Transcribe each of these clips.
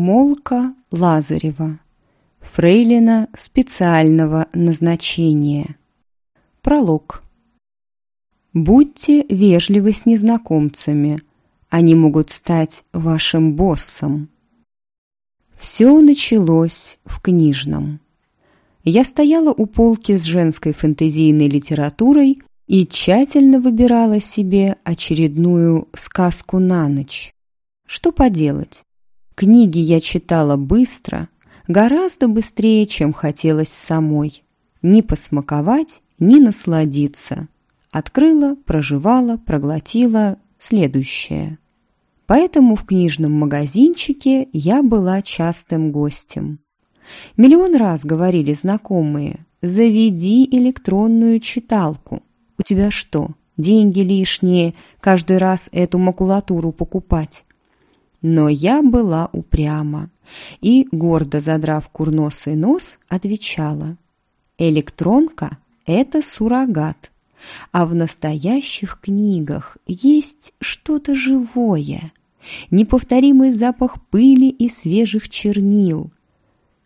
Молка Лазарева. Фрейлина специального назначения. Пролог. Будьте вежливы с незнакомцами. Они могут стать вашим боссом. Все началось в книжном. Я стояла у полки с женской фэнтезийной литературой и тщательно выбирала себе очередную сказку на ночь. Что поделать? Книги я читала быстро, гораздо быстрее, чем хотелось самой. Ни посмаковать, ни насладиться. Открыла, проживала, проглотила следующее. Поэтому в книжном магазинчике я была частым гостем. Миллион раз говорили знакомые, заведи электронную читалку. У тебя что, деньги лишние, каждый раз эту макулатуру покупать? Но я была упряма и, гордо задрав курносый нос, отвечала. Электронка – это суррогат, а в настоящих книгах есть что-то живое, неповторимый запах пыли и свежих чернил.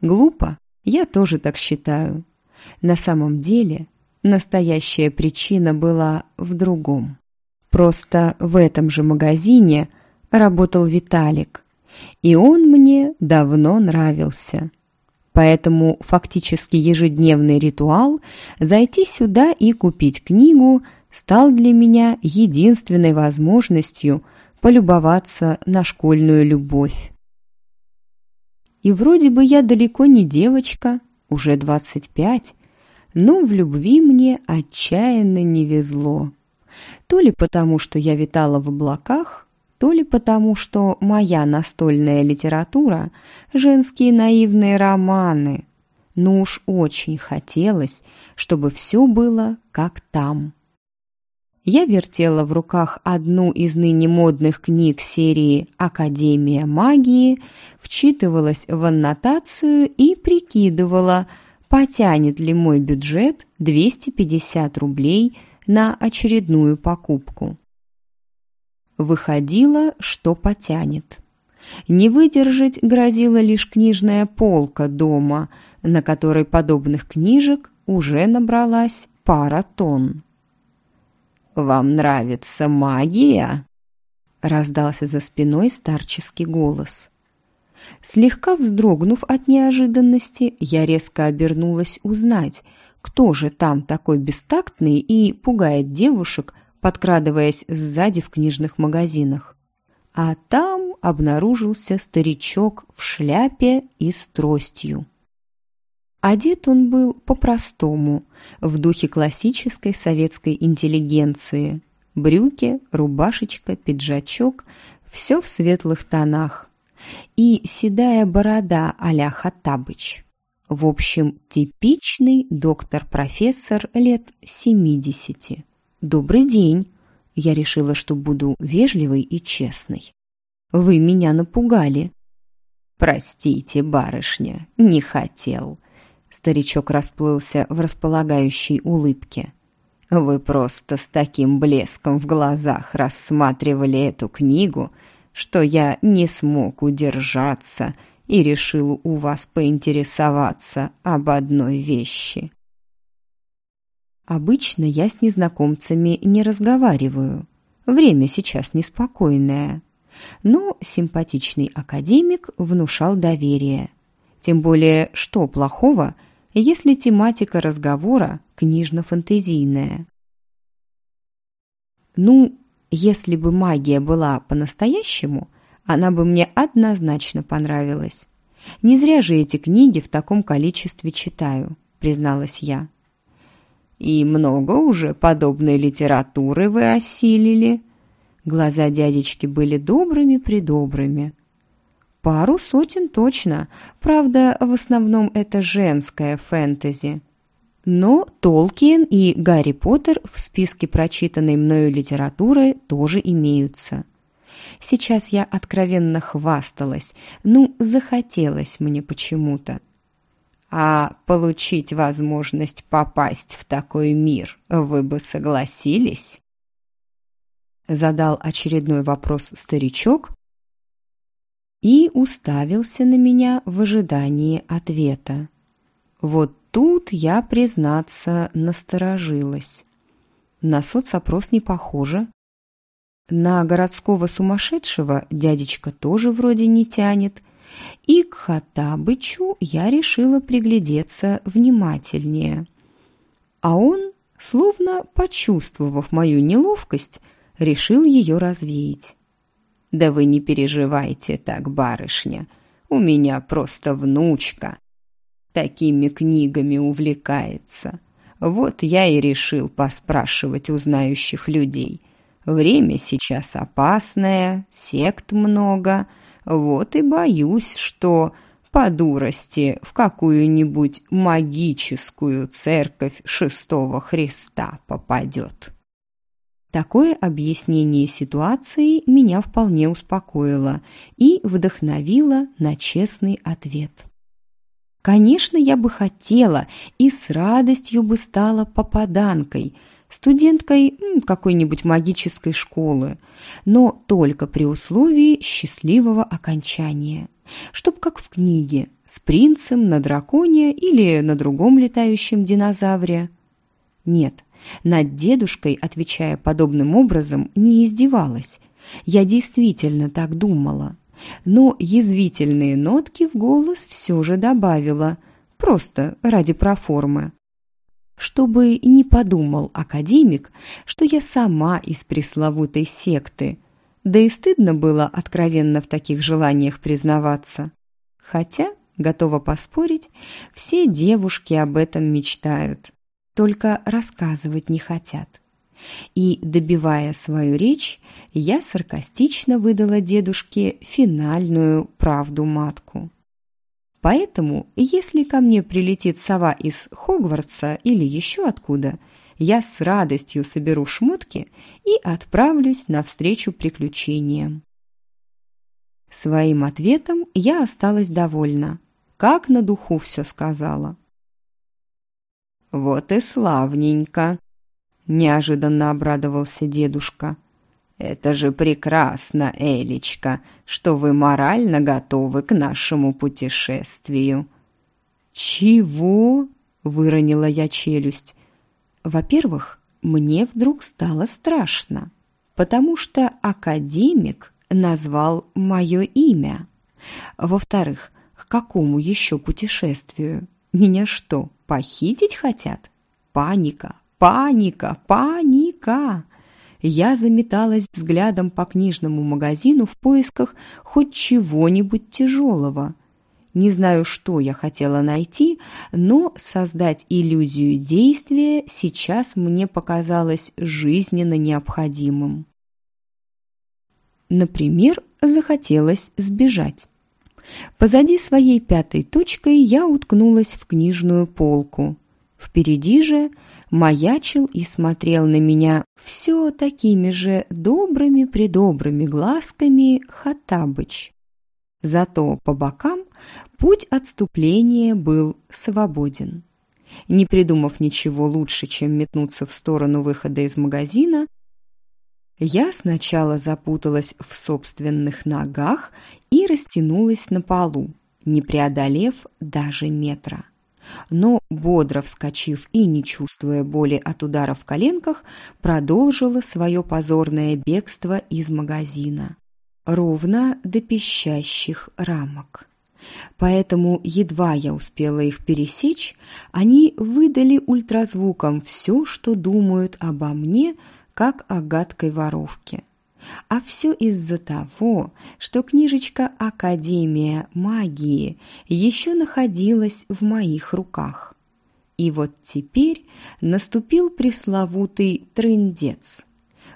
Глупо, я тоже так считаю. На самом деле настоящая причина была в другом. Просто в этом же магазине – работал Виталик, и он мне давно нравился. Поэтому фактически ежедневный ритуал зайти сюда и купить книгу стал для меня единственной возможностью полюбоваться на школьную любовь. И вроде бы я далеко не девочка, уже двадцать пять, но в любви мне отчаянно не везло. То ли потому, что я витала в облаках, то ли потому, что моя настольная литература – женские наивные романы. Но уж очень хотелось, чтобы все было как там. Я вертела в руках одну из ныне модных книг серии «Академия магии», вчитывалась в аннотацию и прикидывала, потянет ли мой бюджет 250 рублей на очередную покупку. Выходило, что потянет. Не выдержать грозила лишь книжная полка дома, на которой подобных книжек уже набралась пара тонн. «Вам нравится магия?» — раздался за спиной старческий голос. Слегка вздрогнув от неожиданности, я резко обернулась узнать, кто же там такой бестактный и пугает девушек, подкрадываясь сзади в книжных магазинах. А там обнаружился старичок в шляпе и с тростью. Одет он был по-простому, в духе классической советской интеллигенции. Брюки, рубашечка, пиджачок – все в светлых тонах. И седая борода а-ля Хаттабыч. В общем, типичный доктор-профессор лет семидесяти. «Добрый день!» Я решила, что буду вежливой и честной. «Вы меня напугали!» «Простите, барышня, не хотел!» Старичок расплылся в располагающей улыбке. «Вы просто с таким блеском в глазах рассматривали эту книгу, что я не смог удержаться и решил у вас поинтересоваться об одной вещи». Обычно я с незнакомцами не разговариваю. Время сейчас неспокойное. Но симпатичный академик внушал доверие. Тем более, что плохого, если тематика разговора книжно-фантазийная? Ну, если бы магия была по-настоящему, она бы мне однозначно понравилась. Не зря же эти книги в таком количестве читаю, призналась я. И много уже подобной литературы вы осилили?» Глаза дядечки были добрыми-придобрыми. «Пару сотен точно. Правда, в основном это женская фэнтези. Но Толкиен и Гарри Поттер в списке прочитанной мною литературы тоже имеются. Сейчас я откровенно хвасталась, ну, захотелось мне почему-то. А получить возможность попасть в такой мир вы бы согласились? Задал очередной вопрос старичок, и уставился на меня в ожидании ответа. Вот тут я, признаться, насторожилась. На соцопрос не похоже. На городского сумасшедшего дядечка тоже вроде не тянет. И к Хатабычу я решила приглядеться внимательнее. А он, словно почувствовав мою неловкость, решил ее развеять. «Да вы не переживайте так, барышня, у меня просто внучка. Такими книгами увлекается. Вот я и решил поспрашивать у людей. Время сейчас опасное, сект много, вот и боюсь, что по дурости в какую-нибудь магическую церковь шестого Христа попадет». Такое объяснение ситуации меня вполне успокоило и вдохновило на честный ответ. Конечно, я бы хотела и с радостью бы стала попаданкой, студенткой какой-нибудь магической школы, но только при условии счастливого окончания, чтоб как в книге, с принцем на драконе или на другом летающем динозавре. Нет, над дедушкой, отвечая подобным образом, не издевалась. Я действительно так думала. Но язвительные нотки в голос все же добавила, просто ради проформы. Чтобы не подумал академик, что я сама из пресловутой секты. Да и стыдно было откровенно в таких желаниях признаваться. Хотя, готова поспорить, все девушки об этом мечтают только рассказывать не хотят. И, добивая свою речь, я саркастично выдала дедушке финальную правду-матку. Поэтому, если ко мне прилетит сова из Хогвартса или еще откуда, я с радостью соберу шмотки и отправлюсь навстречу приключениям. Своим ответом я осталась довольна. Как на духу все сказала. «Вот и славненько!» – неожиданно обрадовался дедушка. «Это же прекрасно, Элечка, что вы морально готовы к нашему путешествию». «Чего?» – выронила я челюсть. «Во-первых, мне вдруг стало страшно, потому что академик назвал мое имя. Во-вторых, к какому еще путешествию? Меня что, Похитить хотят? Паника, паника, паника! Я заметалась взглядом по книжному магазину в поисках хоть чего-нибудь тяжелого. Не знаю, что я хотела найти, но создать иллюзию действия сейчас мне показалось жизненно необходимым. Например, захотелось сбежать. Позади своей пятой точкой я уткнулась в книжную полку. Впереди же маячил и смотрел на меня все такими же добрыми-предобрыми глазками Хатабыч. Зато по бокам путь отступления был свободен. Не придумав ничего лучше, чем метнуться в сторону выхода из магазина, я сначала запуталась в собственных ногах и растянулась на полу, не преодолев даже метра. Но, бодро вскочив и не чувствуя боли от удара в коленках, продолжила свое позорное бегство из магазина. Ровно до пищащих рамок. Поэтому едва я успела их пересечь, они выдали ультразвуком все, что думают обо мне – как о гадкой воровке. А все из-за того, что книжечка «Академия магии» еще находилась в моих руках. И вот теперь наступил пресловутый трындец.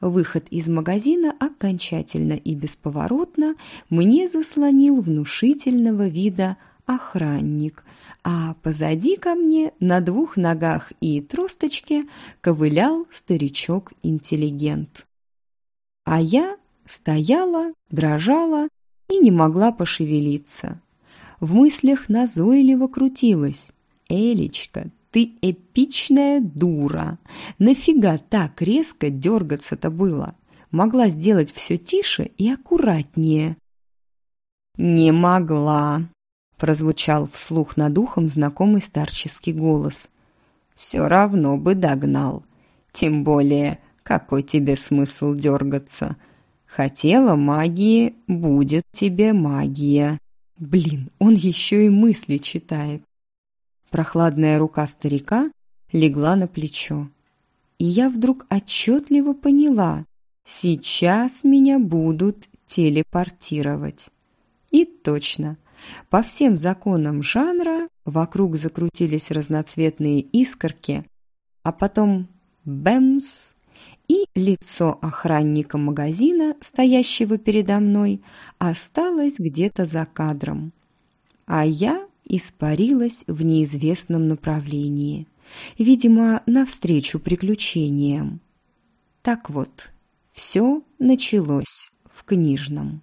Выход из магазина окончательно и бесповоротно мне заслонил внушительного вида охранник, а позади ко мне на двух ногах и тросточке ковылял старичок-интеллигент. А я стояла, дрожала и не могла пошевелиться. В мыслях назойливо крутилась. «Элечка, ты эпичная дура! Нафига так резко дергаться-то было? Могла сделать все тише и аккуратнее». «Не могла», — прозвучал вслух над ухом знакомый старческий голос. «Все равно бы догнал. Тем более, какой тебе смысл дергаться? Хотела магии, будет тебе магия». Блин, он еще и мысли читает. Прохладная рука старика легла на плечо. И я вдруг отчетливо поняла, сейчас меня будут телепортировать. И точно, по всем законам жанра вокруг закрутились разноцветные искорки, а потом бэмс, и лицо охранника магазина, стоящего передо мной, осталось где-то за кадром. А я испарилась в неизвестном направлении, видимо, навстречу приключениям. Так вот, все началось в книжном.